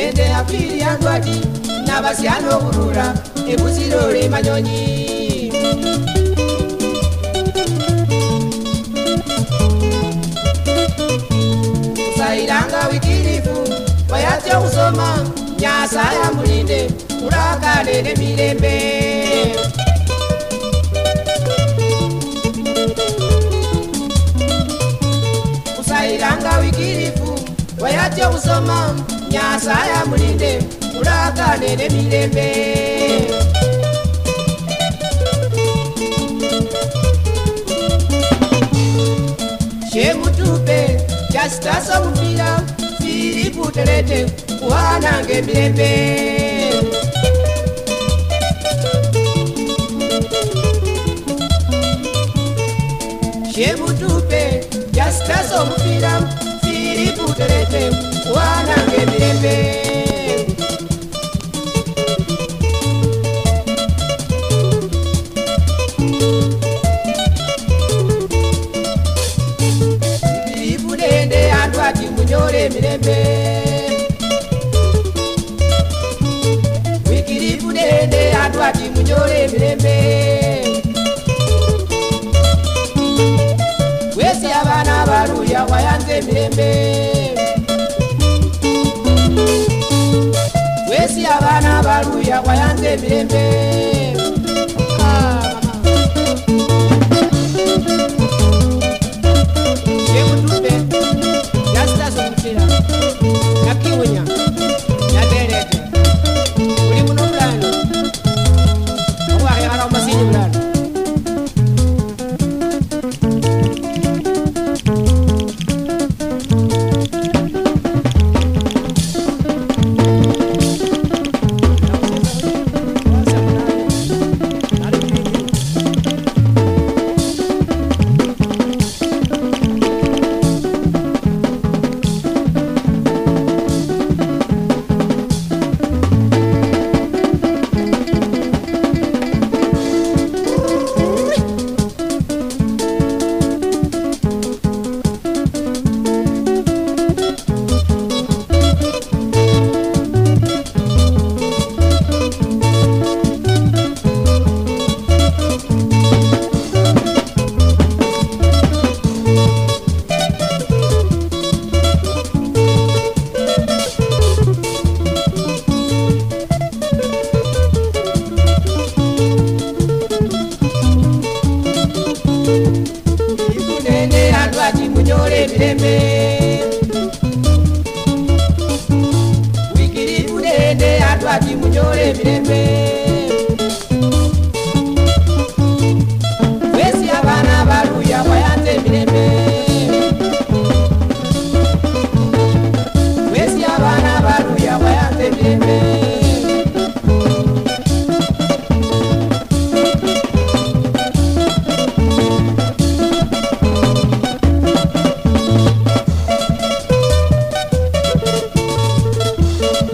ende apiri yangwadi nabasi anoburura ebuziro remanyonyi usairanga wikirifu wayatya kusoma nyasaya mulinde urakane nemirembe yatya okusoma nyasaya mulinde kulakanere mirembe kyemutupe kyasitasa omupira filipu telete kuhananga emirembe kyemutupe kyasitasa omupira iriputerete wanange mirembe iripunende andu ati munyore mirembe wikiripunende andu ati munyore mirembe, Wikiripu nende, andu ati munyore mirembe. mire, mire, kudedeme wikiri kudede atwati munyore mireme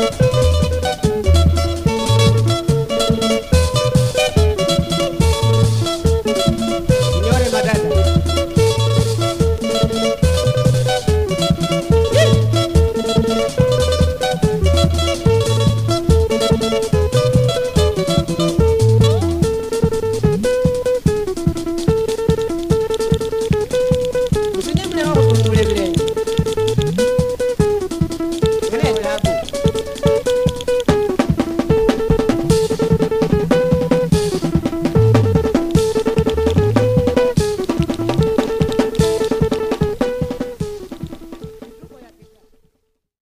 you